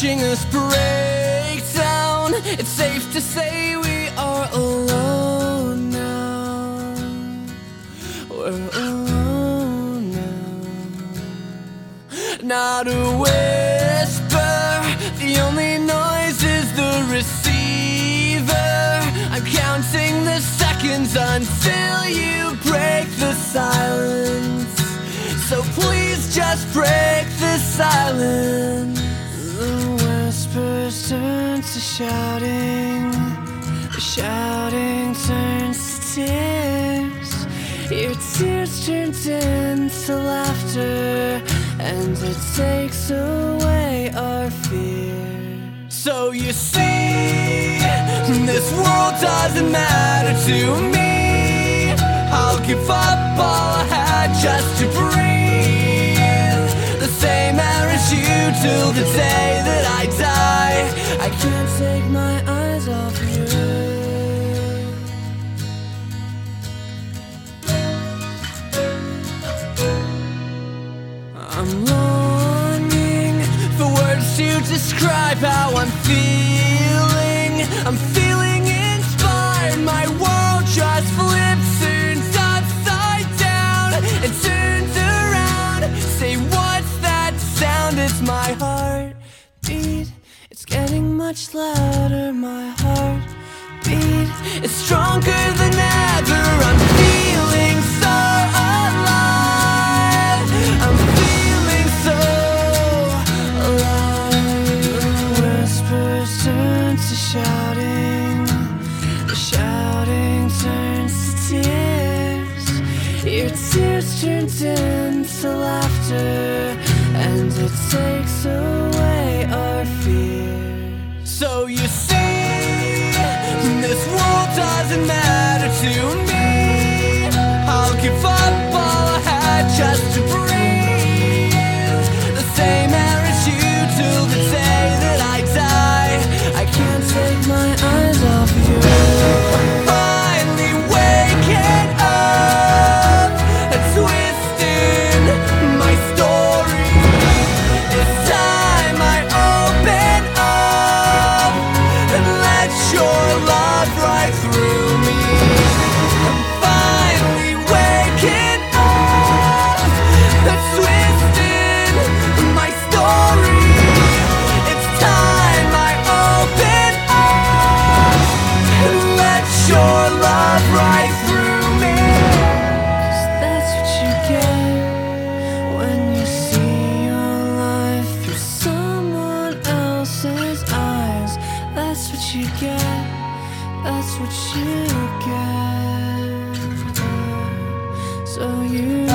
watching us break down. It's safe to say we are alone now. We're alone now. Not a whisper, the only noise is the receiver. I'm counting the seconds until you break the silence. So please just break the silence. The whispers turn to shouting. The shouting turns to tears. Your tears turn into laughter, and it takes away our fear. So you see, this world doesn't matter to me. I'll give up all I had just to breathe. The same air as you till the day that I die. I can't take my eyes off you. I'm longing for words to describe how I'm feeling. I'm feeling much louder. My heartbeat is stronger than ever. I'm feeling so alive. I'm feeling so alive. Whispers turn to shouting. The shouting turns to tears. Your tears turned into laughter, and it takes away our fear. So you see, this world doesn't matter to me. That's what you get. So you